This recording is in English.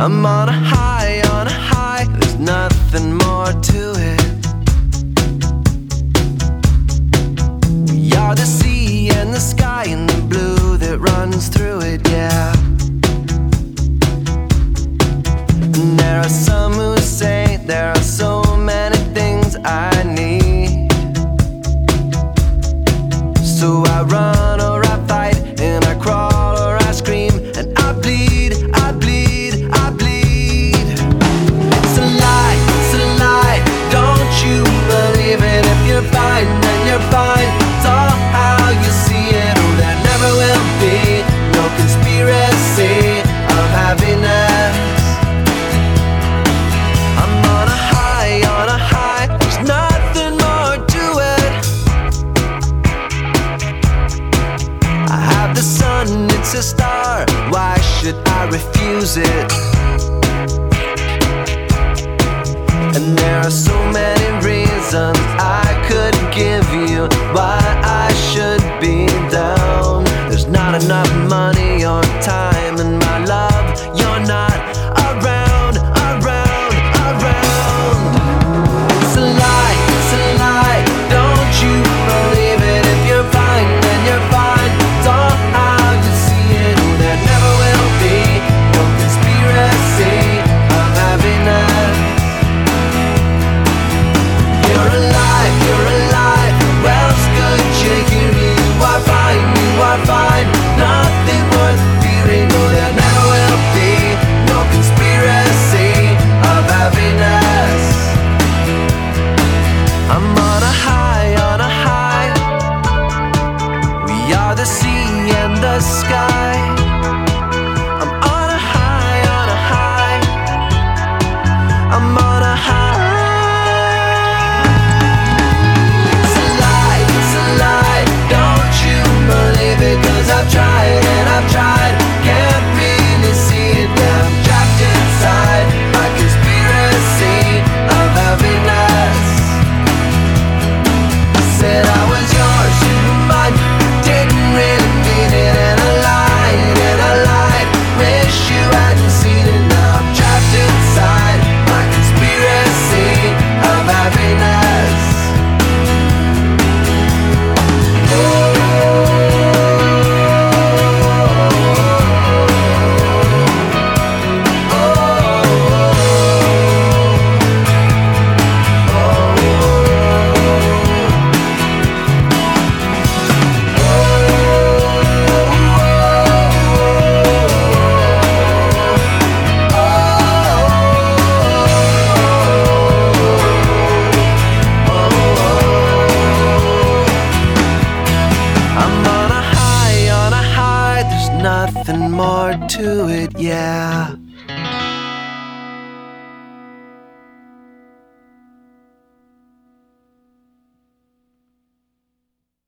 I'm on a high, on a high, there's nothing more to it. We are the sea and the sky and the blue that runs through it, yeah. it's a star, why should I refuse it? And there are so many reasons I could give you why. sea and the sky. nothing more to it, yeah.